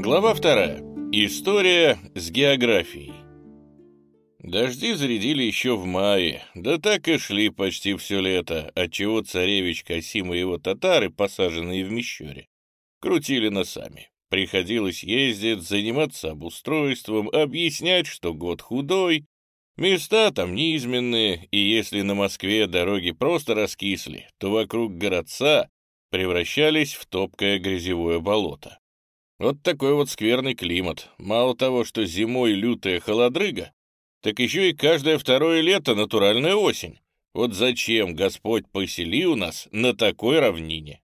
Глава вторая. История с географией. Дожди зарядили еще в мае, да так и шли почти все лето, отчего царевич Касим и его татары, посаженные в Мещере, крутили носами. Приходилось ездить, заниматься обустройством, объяснять, что год худой, места там низменные, и если на Москве дороги просто раскисли, то вокруг городца превращались в топкое грязевое болото. Вот такой вот скверный климат. Мало того, что зимой лютая холодрыга, так еще и каждое второе лето натуральная осень. Вот зачем Господь поселил нас на такой равнине?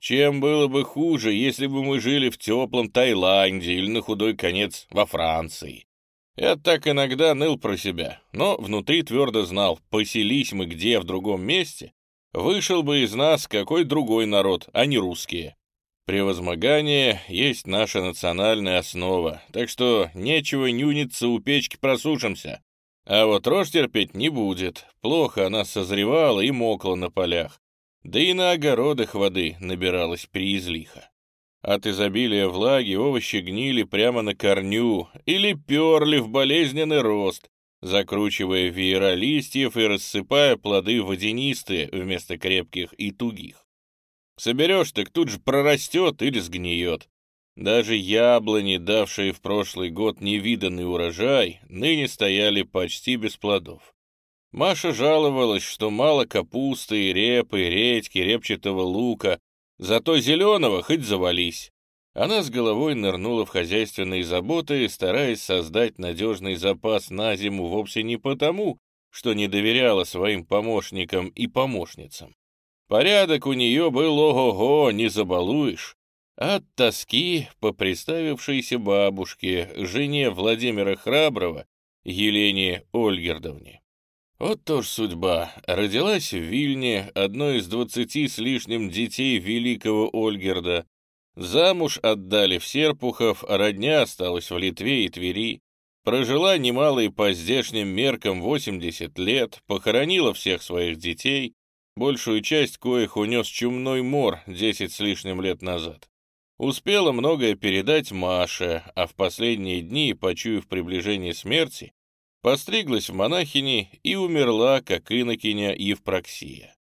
Чем было бы хуже, если бы мы жили в теплом Таиланде или на худой конец во Франции? Я так иногда ныл про себя, но внутри твердо знал, поселись мы где в другом месте, вышел бы из нас какой другой народ, а не русские. Превозмогание есть наша национальная основа, так что нечего нюниться у печки просушимся. А вот рожь терпеть не будет, плохо она созревала и мокла на полях, да и на огородах воды набиралась приизлиха. От изобилия влаги овощи гнили прямо на корню или перли в болезненный рост, закручивая веера листьев и рассыпая плоды водянистые вместо крепких и тугих. Соберешь, так тут же прорастет или сгниет. Даже яблони, давшие в прошлый год невиданный урожай, ныне стояли почти без плодов. Маша жаловалась, что мало капусты, репы, редьки, репчатого лука, зато зеленого хоть завались. Она с головой нырнула в хозяйственные заботы, стараясь создать надежный запас на зиму вовсе не потому, что не доверяла своим помощникам и помощницам. Порядок у нее был ого-го, не забалуешь. От тоски по представившейся бабушке, жене Владимира Храброго, Елене Ольгердовне. Вот тоже судьба. Родилась в Вильне, одной из двадцати с лишним детей великого Ольгерда. Замуж отдали в Серпухов, а родня осталась в Литве и Твери. Прожила немалые по здешним меркам 80 лет, похоронила всех своих детей, большую часть коих унес чумной мор десять с лишним лет назад. Успела многое передать Маше, а в последние дни, почуяв приближение смерти, постриглась в монахини и умерла, как инокиня Евпроксия.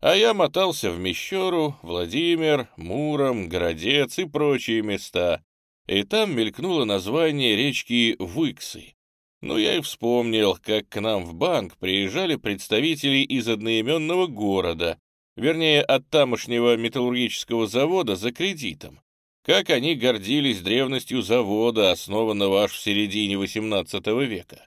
А я мотался в Мещеру, Владимир, Муром, Городец и прочие места, и там мелькнуло название речки Выксы, ну, я и вспомнил, как к нам в банк приезжали представители из одноименного города, вернее, от тамошнего металлургического завода за кредитом. Как они гордились древностью завода, основанного аж в середине XVIII века.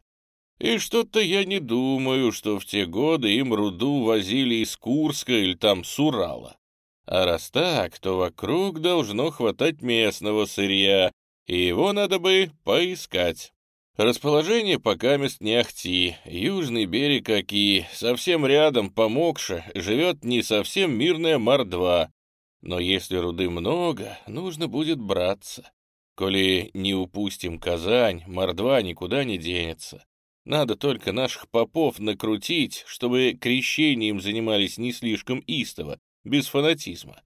И что-то я не думаю, что в те годы им руду возили из Курска или там с Урала. А раз так, то вокруг должно хватать местного сырья, и его надо бы поискать. Расположение пока мест не ахти. Южный берег Оки, совсем рядом, помогше, живет не совсем мирная Мордва. Но если руды много, нужно будет браться. Коли не упустим Казань, Мордва никуда не денется. Надо только наших попов накрутить, чтобы крещением занимались не слишком истово, без фанатизма.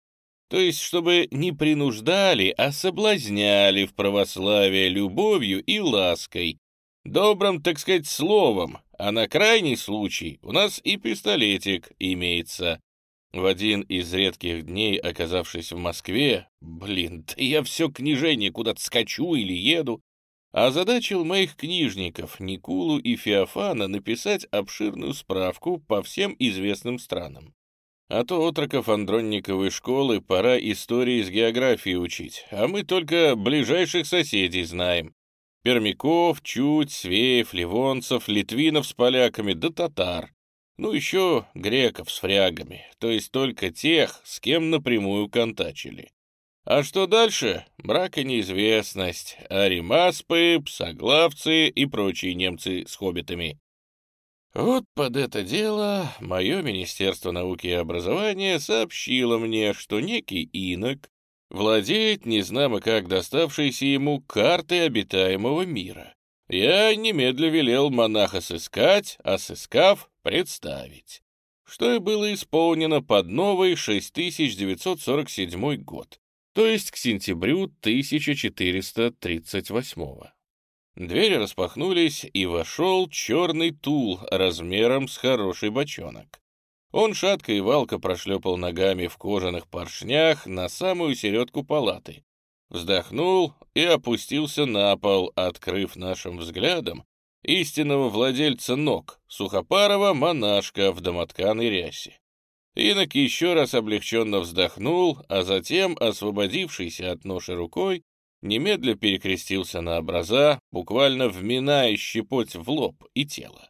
То есть, чтобы не принуждали, а соблазняли в православие любовью и лаской, добрым, так сказать, словом, а на крайний случай у нас и пистолетик имеется. В один из редких дней, оказавшись в Москве, блин, да я все княжение куда-то скачу или еду, озадачил моих книжников Никулу и Феофана написать обширную справку по всем известным странам. А то отроков Андронниковой школы пора истории с географией учить, а мы только ближайших соседей знаем. Пермяков, Чуть, Свеев, Ливонцев, Литвинов с поляками, да татар. Ну, еще греков с фрягами, то есть только тех, с кем напрямую контачили. А что дальше? Брак и неизвестность, аримаспы, псоглавцы и прочие немцы с хоббитами. Вот под это дело мое Министерство науки и образования сообщило мне, что некий инок владеет незнамо как доставшейся ему картой обитаемого мира. Я немедля велел монаха сыскать, а сыскав — представить. Что и было исполнено под новый 6947 год то есть к сентябрю 1438 -го. Двери распахнулись, и вошел черный тул размером с хороший бочонок. Он шатко и валко прошлепал ногами в кожаных поршнях на самую середку палаты, вздохнул и опустился на пол, открыв нашим взглядом истинного владельца ног, сухопарого монашка в домотканой рясе. Инок еще раз облегченно вздохнул, а затем, освободившийся от ноши рукой, немедля перекрестился на образа, буквально вминая щепоть в лоб и тело.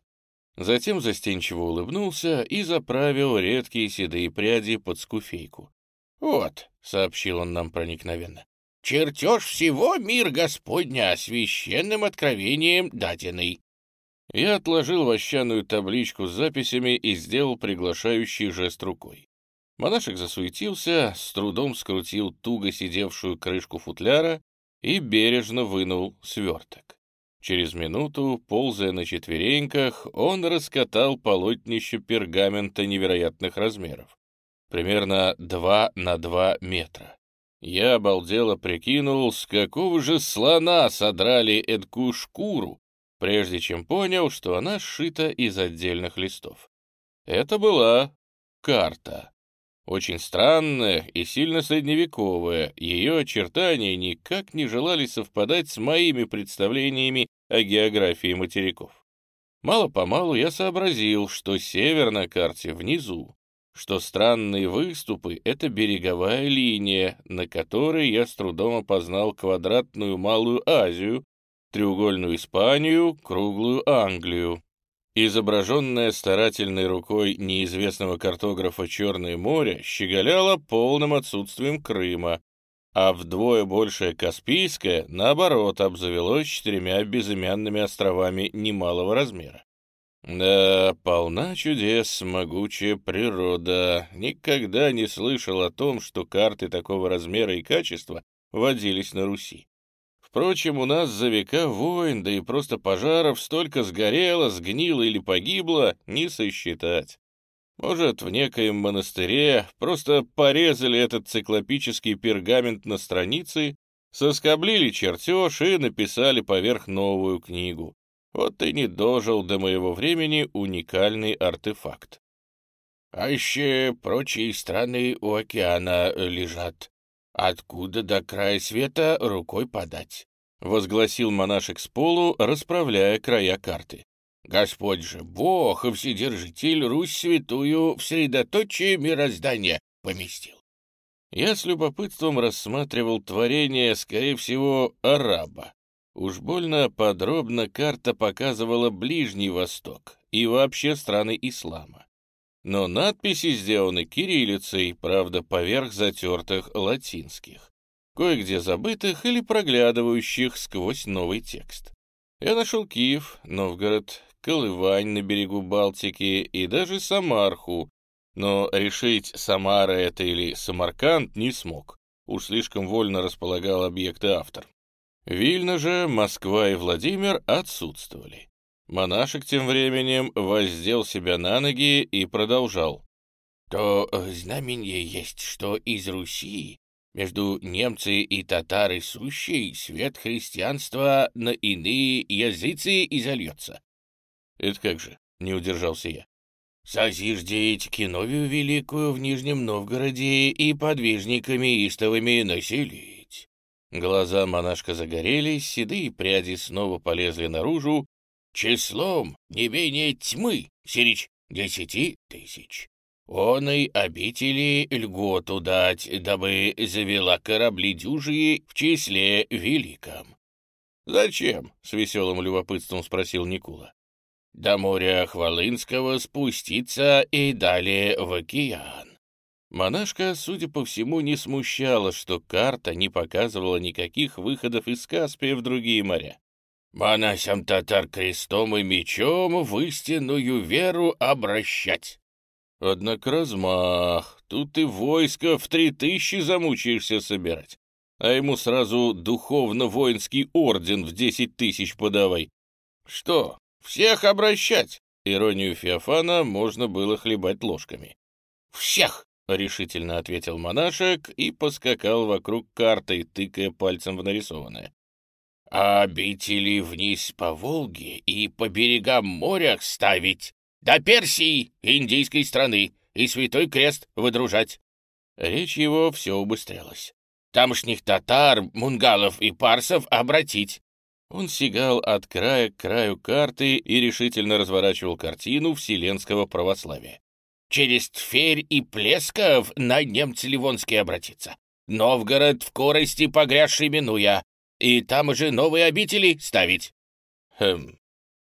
Затем застенчиво улыбнулся и заправил редкие седые пряди под скуфейку. «Вот», — сообщил он нам проникновенно, — «чертеж всего мир Господня священным откровением даденный». Я отложил вощаную табличку с записями и сделал приглашающий жест рукой. Монашек засуетился, с трудом скрутил туго сидевшую крышку футляра и бережно вынул сверток. Через минуту, ползая на четвереньках, он раскатал полотнище пергамента невероятных размеров. Примерно два на два метра. Я обалдело прикинул, с какого же слона содрали эдкую шкуру, прежде чем понял, что она сшита из отдельных листов. Это была карта. Очень странная и сильно средневековая, ее очертания никак не желали совпадать с моими представлениями о географии материков. Мало-помалу я сообразил, что север на карте внизу, что странные выступы — это береговая линия, на которой я с трудом опознал квадратную Малую Азию, треугольную Испанию, круглую Англию. Изображенное старательной рукой неизвестного картографа Черное море щеголяло полным отсутствием Крыма, а вдвое большее Каспийское, наоборот, обзавелось четырьмя безымянными островами немалого размера. Да, полна чудес, могучая природа. Никогда не слышал о том, что карты такого размера и качества водились на Руси. Впрочем, у нас за века войн, да и просто пожаров столько сгорело, сгнило или погибло, не сосчитать. Может, в некоем монастыре просто порезали этот циклопический пергамент на страницы, соскоблили чертеж и написали поверх новую книгу. Вот и не дожил до моего времени уникальный артефакт. А еще прочие страны у океана лежат, Откуда до края света рукой подать? — возгласил монашек с полу, расправляя края карты. «Господь же Бог и Вседержитель Русь святую в средоточие мироздания поместил». Я с любопытством рассматривал творение, скорее всего, араба. Уж больно подробно карта показывала Ближний Восток и вообще страны ислама но надписи сделаны кириллицей, правда, поверх затертых латинских, кое-где забытых или проглядывающих сквозь новый текст. Я нашел Киев, Новгород, Колывань на берегу Балтики и даже Самарху, но решить, Самара это или Самарканд не смог. Уж слишком вольно располагал объекты автор. Вильна же, Москва и Владимир отсутствовали. Монашек тем временем воздел себя на ноги и продолжал. «То э, знамение есть, что из Руси между немцы и татары сущий свет христианства на иные языцы изольется». «Это как же?» — не удержался я. «Созиждеть Киновию Великую в Нижнем Новгороде и подвижниками истовыми населить». Глаза монашка загорелись, седые пряди снова полезли наружу, числом не менее тьмы, сирич десяти тысяч. Он и обители льготу дать, дабы завела корабли дюжие в числе великом. «Зачем?» — с веселым любопытством спросил Никула. «До моря Хвалынского спуститься и далее в океан». Монашка, судя по всему, не смущала, что карта не показывала никаких выходов из Каспия в другие моря. Монасям татар крестом и мечом в истинную веру обращать. Однако размах, тут и войско в три тысячи замучаешься собирать, а ему сразу духовно-воинский орден в десять тысяч подавай. Что, всех обращать? Иронию Феофана можно было хлебать ложками. «Всех!» — решительно ответил монашек и поскакал вокруг карты, тыкая пальцем в нарисованное. «Обители вниз по Волге и по берегам моря ставить, до Персии, индийской страны, и Святой Крест выдружать». Речь его все убыстрялась. «Тамошних татар, мунгалов и парсов обратить». Он сигал от края к краю карты и решительно разворачивал картину вселенского православия. «Через Тверь и Плесков на немцы Ливонские обратиться. Новгород в корости погрязший минуя, и там уже новые обители ставить». «Хм,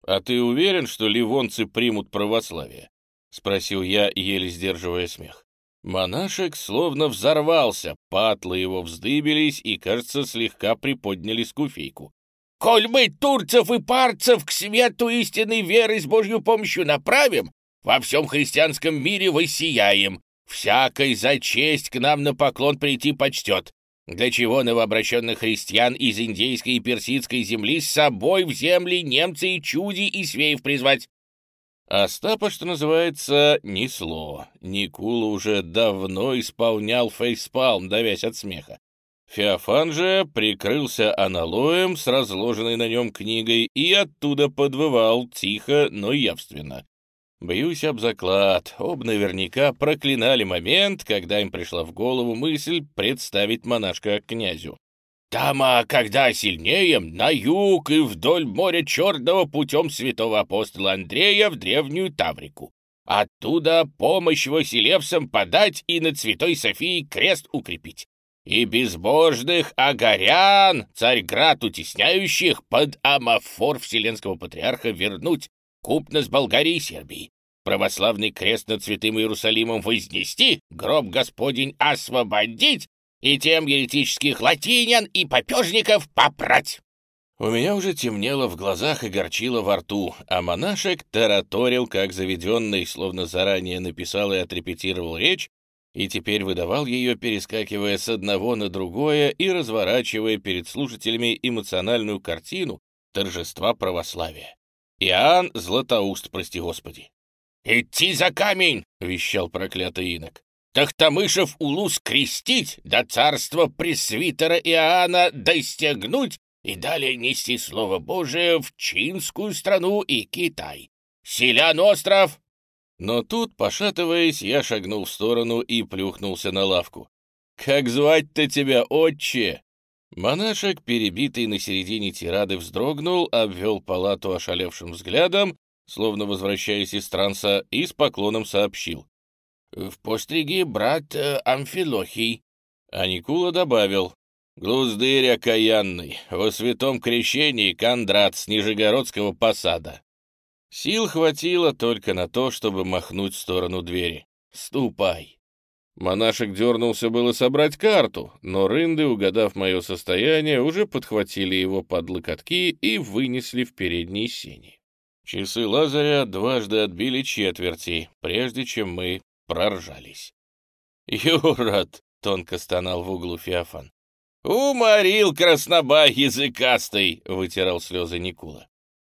а ты уверен, что ливонцы примут православие?» — спросил я, еле сдерживая смех. Монашек словно взорвался, патлы его вздыбились и, кажется, слегка приподняли скуфейку. «Коль мы турцев и парцев к свету истинной веры с Божью помощью направим, во всем христианском мире воссияем, всякой за честь к нам на поклон прийти почтет, для чего новообращенных христиан из индейской и персидской земли с собой в земли немцы и чуди и свеев призвать. Остапа, что называется, несло. Никула уже давно исполнял фейспалм, давясь от смеха. Феофан же прикрылся аналоем с разложенной на нем книгой и оттуда подвывал тихо, но явственно. Боюсь об заклад, об наверняка проклинали момент, когда им пришла в голову мысль представить монашка князю. Там, а когда сильнеем, на юг и вдоль моря Черного путем святого апостола Андрея в Древнюю Таврику. Оттуда помощь Василевсам подать и над Святой Софией крест укрепить. И безбожных агарян, царьград утесняющих, под амафор Вселенского Патриарха вернуть, купно с Болгарии и Сербии. Православный крест над Святым Иерусалимом вознести, гроб Господень освободить и тем еретических латинян и попежников попрать. У меня уже темнело в глазах и горчило во рту, а монашек тараторил, как заведенный, словно заранее написал и отрепетировал речь, и теперь выдавал ее, перескакивая с одного на другое и разворачивая перед слушателями эмоциональную картину торжества православия. Иоанн Златоуст, прости господи. «Идти за камень!» — вещал проклятый инок. Тахтамышев улус крестить, до царства пресвитера Иоанна достигнуть и далее нести Слово Божие в Чинскую страну и Китай. Селян остров!» Но тут, пошатываясь, я шагнул в сторону и плюхнулся на лавку. «Как звать-то тебя, отче?» Монашек, перебитый на середине тирады, вздрогнул, обвел палату ошалевшим взглядом, словно возвращаясь из транса, и с поклоном сообщил. В постриге брат э, Амфилохий. А Никула добавил. Глуздырь окаянный, во святом крещении Кондрат с Нижегородского посада. Сил хватило только на то, чтобы махнуть в сторону двери. «Ступай!» Монашек дернулся было собрать карту, но рынды, угадав мое состояние, уже подхватили его под локотки и вынесли в передние сени. Часы Лазаря дважды отбили четверти, прежде чем мы проржались. «Юрод!» — тонко стонал в углу Феофан. «Уморил краснобай языкастый!» — вытирал слезы Никула.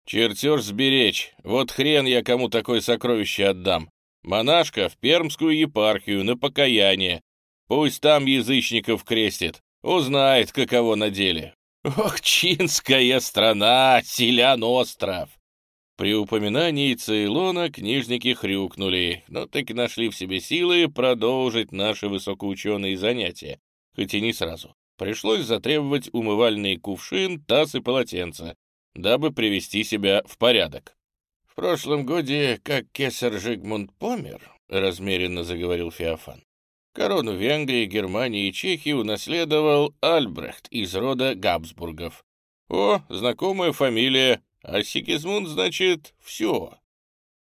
«Чертеж сберечь, вот хрен я кому такое сокровище отдам. Монашка в Пермскую епархию на покаяние. Пусть там язычников крестит, узнает, каково на деле. Ох, чинская страна, селян остров!» При упоминании Цейлона книжники хрюкнули, но так и нашли в себе силы продолжить наши высокоученые занятия, хоть и не сразу. Пришлось затребовать умывальный кувшин, таз и полотенце, дабы привести себя в порядок. «В прошлом годе, как кесар Жигмунд помер», — размеренно заговорил Феофан, корону Венгрии, Германии и Чехии унаследовал Альбрехт из рода Габсбургов. О, знакомая фамилия, а Сигизмунд, значит, все.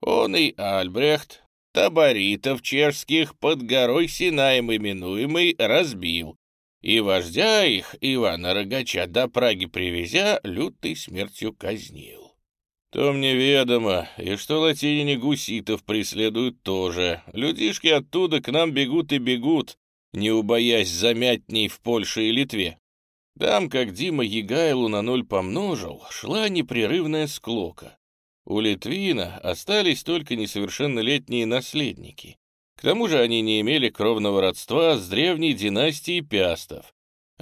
Он и Альбрехт, таборитов чешских под горой Синаем именуемый, разбил. И вождя их, Ивана Рогача, до Праги привезя, лютой смертью казнил. То мне ведомо, и что латинине гуситов преследуют тоже. Людишки оттуда к нам бегут и бегут, не убоясь замятней в Польше и Литве. Там, как Дима Егайлу на ноль помножил, шла непрерывная склока. У Литвина остались только несовершеннолетние наследники. К тому же они не имели кровного родства с древней династией Пястов.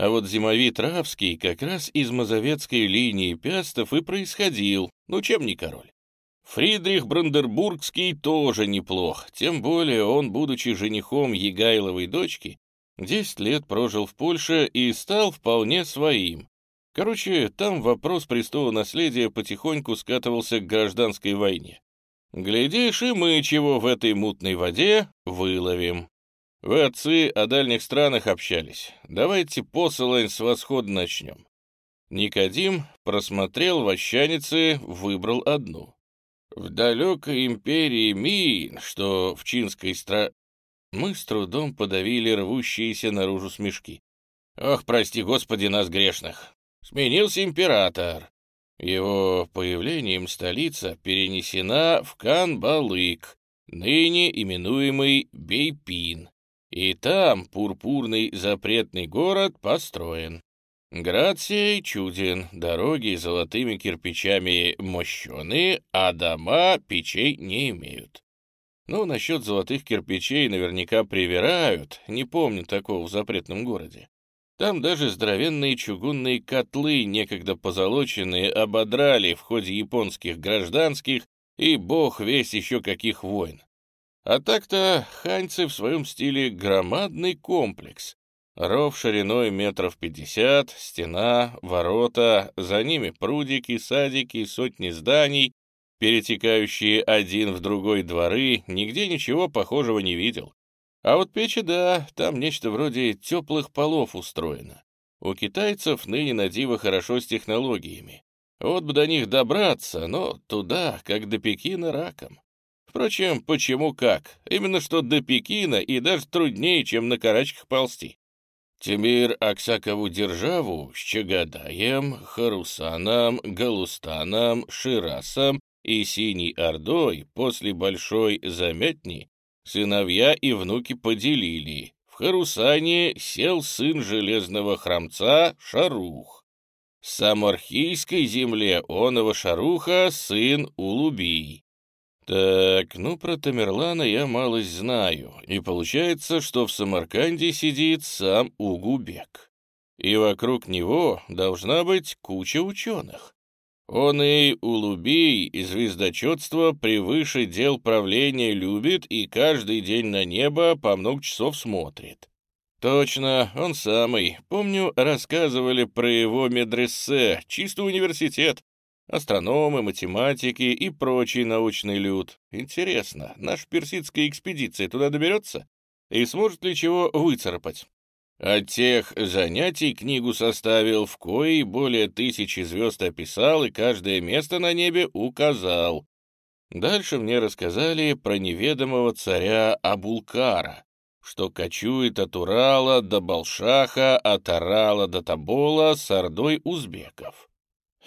А вот зимовит Равский как раз из мазовецкой линии Пястов и происходил, ну чем не король. Фридрих Брандербургский тоже неплох, тем более он, будучи женихом Егайловой дочки, 10 лет прожил в Польше и стал вполне своим. Короче, там вопрос престола наследия потихоньку скатывался к гражданской войне. Глядишь, и мы чего в этой мутной воде выловим. Вы, отцы, о дальних странах общались. Давайте посылань с восхода начнем. Никодим просмотрел вощаницы, выбрал одну. В далекой империи Мин, что в чинской стра... Мы с трудом подавили рвущиеся наружу смешки. Ох, прости господи нас грешных. Сменился император. Его появлением столица перенесена в Канбалык, ныне именуемый Бейпин. И там пурпурный запретный город построен. Град чуден, дороги золотыми кирпичами мощены, а дома печей не имеют. Ну, насчет золотых кирпичей наверняка привирают, не помню такого в запретном городе. Там даже здоровенные чугунные котлы, некогда позолоченные, ободрали в ходе японских гражданских и бог весь еще каких войн. А так-то ханьцы в своем стиле громадный комплекс, Ров шириной метров пятьдесят, стена, ворота, за ними прудики, садики, сотни зданий, перетекающие один в другой дворы, нигде ничего похожего не видел. А вот печи, да, там нечто вроде теплых полов устроено. У китайцев ныне на диво хорошо с технологиями. Вот бы до них добраться, но туда, как до Пекина, раком. Впрочем, почему как? Именно что до Пекина и даже труднее, чем на карачках ползти. Тимир Аксакову державу с Чагадаем, Харусаном, Галустаном, Ширасом и Синей Ордой после Большой Заметни сыновья и внуки поделили. В Харусане сел сын железного храмца Шарух. С самархийской земле оного Шаруха сын Улубий. Так, ну про Тамерлана я малость знаю, и получается, что в Самарканде сидит сам Угубек. И вокруг него должна быть куча ученых. Он и Улубий, и звездочетство превыше дел правления любит и каждый день на небо по много часов смотрит. Точно, он самый. Помню, рассказывали про его медресе, чисто университет астрономы, математики и прочий научный люд. Интересно, наша персидская экспедиция туда доберется? И сможет ли чего выцарапать? От тех занятий книгу составил, в коей более тысячи звезд описал и каждое место на небе указал. Дальше мне рассказали про неведомого царя Абулкара, что кочует от Урала до Балшаха, от Орала до Тобола с ордой узбеков.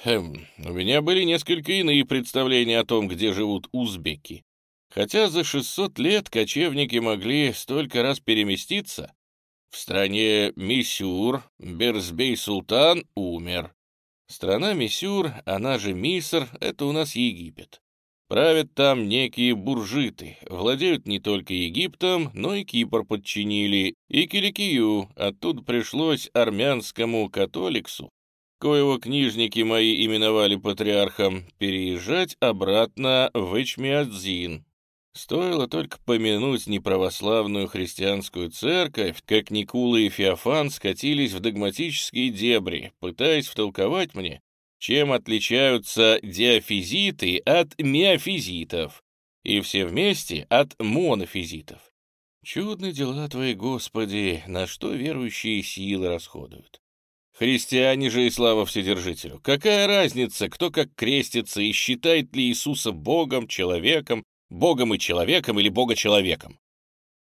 Хм, у меня были несколько иные представления о том, где живут узбеки. Хотя за 600 лет кочевники могли столько раз переместиться, в стране Мисюр Берзбей-Султан умер. Страна Мисюр, она же Миср, это у нас Египет. Правят там некие буржиты, владеют не только Египтом, но и Кипр подчинили, и Киликию, оттуда пришлось армянскому католиксу коего книжники мои именовали патриархом, переезжать обратно в Эчмиадзин. Стоило только помянуть неправославную христианскую церковь, как Никула и Феофан скатились в догматические дебри, пытаясь втолковать мне, чем отличаются диафизиты от миофизитов, и все вместе от монофизитов. Чудны дела твои, Господи, на что верующие силы расходуют. Христиане же и слава Вседержителю. Какая разница, кто как крестится и считает ли Иисуса Богом, человеком, Богом и человеком или Бога-человеком?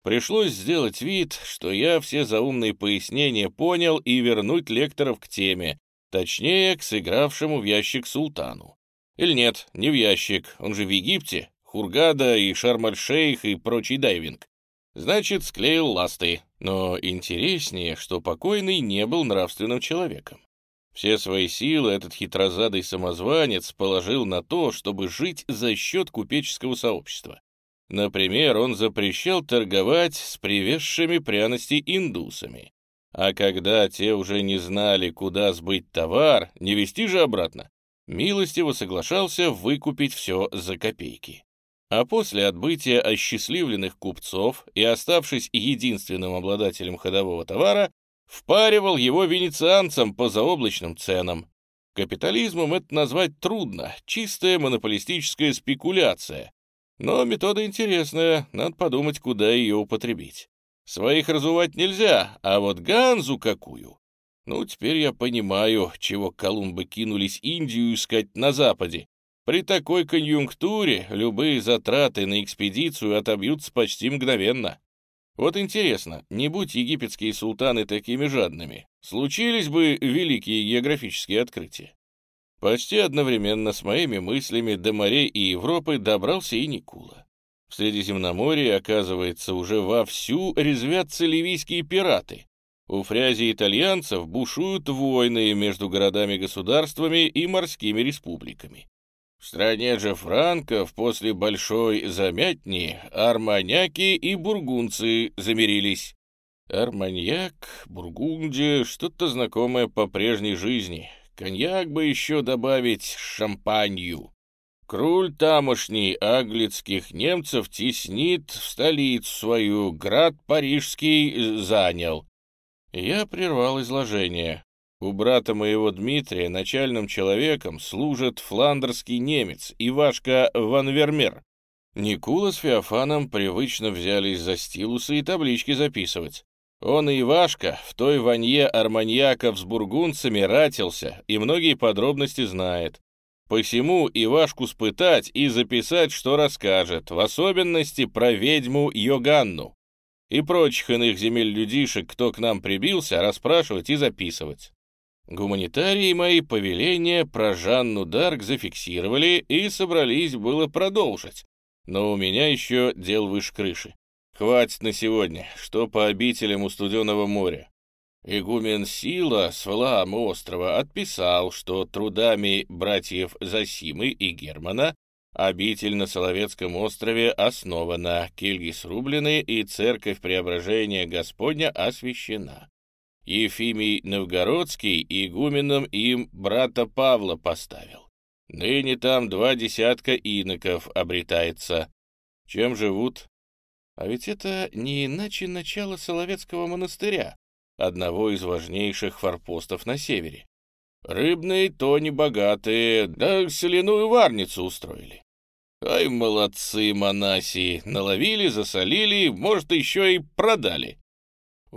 Пришлось сделать вид, что я все заумные пояснения понял и вернуть лекторов к теме, точнее, к сыгравшему в ящик султану. Или нет, не в ящик, он же в Египте, Хургада и Шарм-аль-Шейх и прочий дайвинг. Значит, склеил ласты. Но интереснее, что покойный не был нравственным человеком. Все свои силы этот хитрозадый самозванец положил на то, чтобы жить за счет купеческого сообщества. Например, он запрещал торговать с привезшими пряности индусами. А когда те уже не знали, куда сбыть товар, не везти же обратно, милостиво соглашался выкупить все за копейки. А после отбытия осчастливленных купцов и оставшись единственным обладателем ходового товара, впаривал его венецианцам по заоблачным ценам. Капитализмом это назвать трудно, чистая монополистическая спекуляция. Но метода интересная, надо подумать, куда ее употребить. Своих разувать нельзя, а вот Ганзу какую. Ну, теперь я понимаю, чего Колумбы кинулись Индию искать на Западе. При такой конъюнктуре любые затраты на экспедицию отобьются почти мгновенно. Вот интересно, не будь египетские султаны такими жадными, случились бы великие географические открытия. Почти одновременно с моими мыслями до морей и Европы добрался и Никула. В Средиземноморье, оказывается, уже вовсю резвятся ливийские пираты. У фрязи итальянцев бушуют войны между городами-государствами и морскими республиками. В стране же франков после большой замятни арманяки и бургунцы замирились. Арманьяк, Бургундия, что-то знакомое по прежней жизни. Коньяк бы еще добавить шампанью. Круль тамошний аглицких немцев теснит в столицу свою, град парижский занял. Я прервал изложение. У брата моего Дмитрия начальным человеком служит фландерский немец Ивашка Ван Вермер. Никула с Феофаном привычно взялись за стилусы и таблички записывать. Он и Ивашка в той ванье арманьяков с бургунцами ратился и многие подробности знает. Посему Ивашку спытать и записать, что расскажет, в особенности про ведьму Йоганну и прочих иных земель людишек, кто к нам прибился, расспрашивать и записывать. Гуманитарии мои повеления про Жанну Дарк зафиксировали и собрались было продолжить, но у меня еще дел выше крыши. Хватит на сегодня, что по обителям у Студенного моря. Игумен Сила с Валаам острова отписал, что трудами братьев Засимы и Германа обитель на Соловецком острове основана, кельги срублены и церковь преображения Господня освящена. Ефимий Новгородский игуменом им брата Павла поставил. Ныне там два десятка иноков обретается. Чем живут? А ведь это не иначе начало Соловецкого монастыря, одного из важнейших форпостов на севере. Рыбные то не богатые, да соляную варницу устроили. Ай, молодцы монасии, наловили, засолили, может, еще и продали.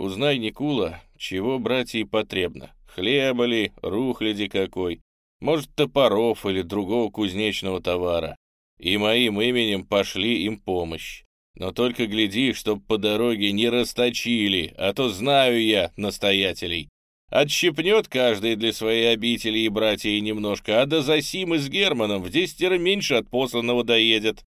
Узнай, Никула, чего братья потребно? Хлеба ли, рухляди какой? Может, топоров или другого кузнечного товара? И моим именем пошли им помощь. Но только гляди, чтоб по дороге не расточили, а то знаю я настоятелей. Отщепнет каждый для своей обители и братья немножко, а до Засимы с Германом в десятеро меньше от посланного доедет.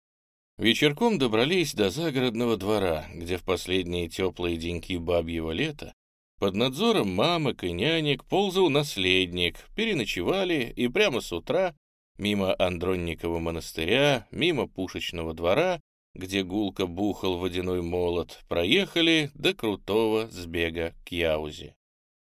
Вечерком добрались до загородного двора, где в последние теплые деньки бабьего лета под надзором мамок и нянек ползал наследник, переночевали и прямо с утра мимо Андронникова монастыря, мимо пушечного двора, где гулко бухал водяной молот, проехали до крутого сбега к Яузе.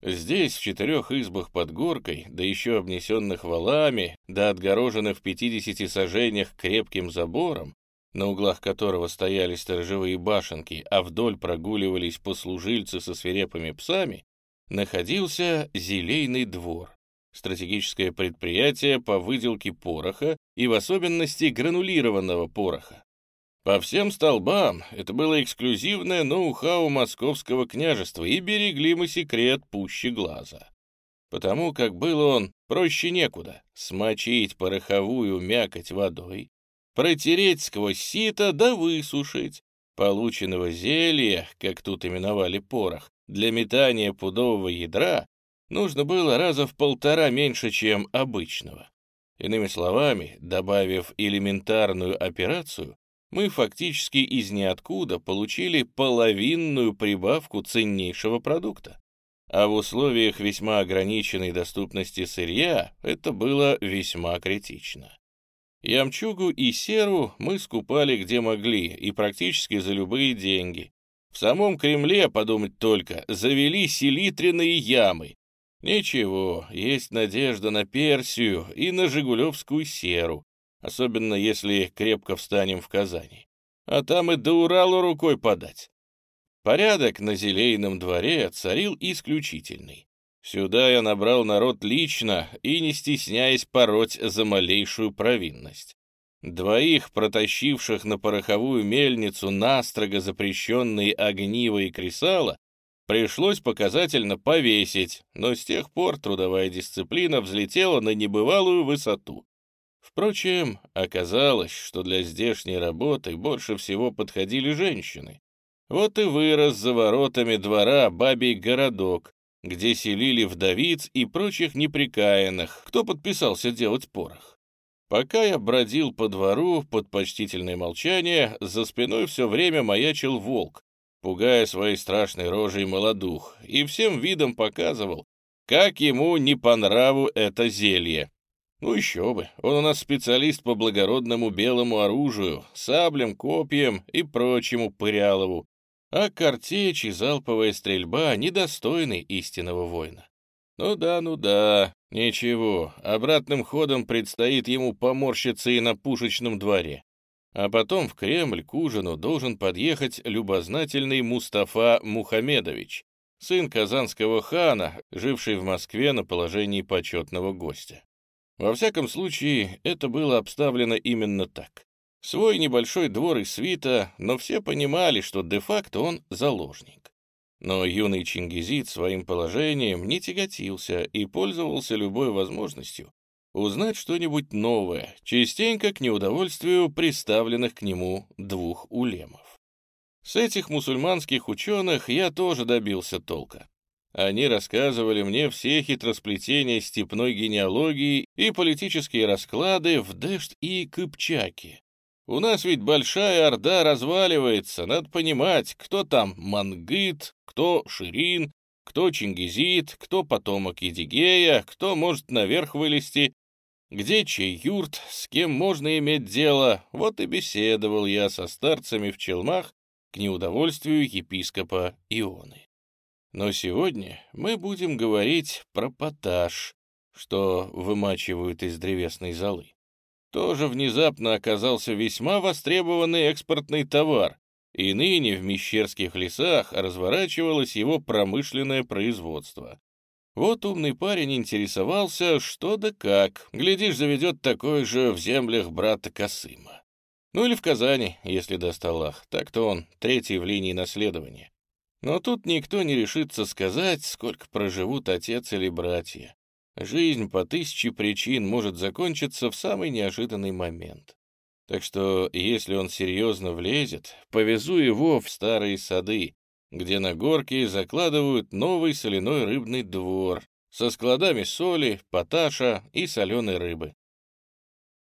Здесь, в четырех избах под горкой, да еще обнесенных валами, да отгороженных в пятидесяти сажениях крепким забором, на углах которого стояли сторожевые башенки, а вдоль прогуливались послужильцы со свирепыми псами, находился Зелейный двор, стратегическое предприятие по выделке пороха и в особенности гранулированного пороха. По всем столбам это было эксклюзивное ноу-хау московского княжества, и берегли мы секрет пуще глаза. Потому как был он проще некуда — смочить пороховую мякоть водой, протереть сквозь сито да высушить. Полученного зелья, как тут именовали порох, для метания пудового ядра нужно было раза в полтора меньше, чем обычного. Иными словами, добавив элементарную операцию, мы фактически из ниоткуда получили половинную прибавку ценнейшего продукта. А в условиях весьма ограниченной доступности сырья это было весьма критично. Ямчугу и серу мы скупали где могли и практически за любые деньги. В самом Кремле, подумать только, завели селитренные ямы. Ничего, есть надежда на Персию и на Жигулевскую серу, особенно если крепко встанем в Казани. А там и до Урала рукой подать. Порядок на Зелейном дворе царил исключительный. Сюда я набрал народ лично и не стесняясь пороть за малейшую провинность. Двоих, протащивших на пороховую мельницу настрого запрещенные огниво и кресала, пришлось показательно повесить, но с тех пор трудовая дисциплина взлетела на небывалую высоту. Впрочем, оказалось, что для здешней работы больше всего подходили женщины. Вот и вырос за воротами двора бабий городок, где селили вдовиц и прочих неприкаянных, кто подписался делать порох. Пока я бродил по двору под почтительное молчание, за спиной все время маячил волк, пугая своей страшной рожей молодух, и всем видом показывал, как ему не по нраву это зелье. Ну еще бы, он у нас специалист по благородному белому оружию, саблям, копьям и прочему пырялову, а картечь и залповая стрельба недостойны истинного воина. Ну да, ну да, ничего, обратным ходом предстоит ему поморщиться и на пушечном дворе. А потом в Кремль к ужину должен подъехать любознательный Мустафа Мухамедович, сын казанского хана, живший в Москве на положении почетного гостя. Во всяком случае, это было обставлено именно так. Свой небольшой двор и свита, но все понимали, что де-факто он заложник. Но юный чингизит своим положением не тяготился и пользовался любой возможностью узнать что-нибудь новое, частенько к неудовольствию представленных к нему двух улемов. С этих мусульманских ученых я тоже добился толка. Они рассказывали мне все хитросплетения степной генеалогии и политические расклады в Дэшт и Кыпчаке, у нас ведь большая орда разваливается, надо понимать, кто там Мангыт, кто Ширин, кто Чингизит, кто потомок Едигея, кто может наверх вылезти, где чей юрт, с кем можно иметь дело. Вот и беседовал я со старцами в челмах к неудовольствию епископа Ионы. Но сегодня мы будем говорить про поташ, что вымачивают из древесной золы тоже внезапно оказался весьма востребованный экспортный товар, и ныне в Мещерских лесах разворачивалось его промышленное производство. Вот умный парень интересовался, что да как, глядишь, заведет такое же в землях брата Косыма. Ну или в Казани, если даст так-то он третий в линии наследования. Но тут никто не решится сказать, сколько проживут отец или братья. Жизнь по тысяче причин может закончиться в самый неожиданный момент. Так что, если он серьезно влезет, повезу его в старые сады, где на горке закладывают новый соляной рыбный двор со складами соли, поташа и соленой рыбы.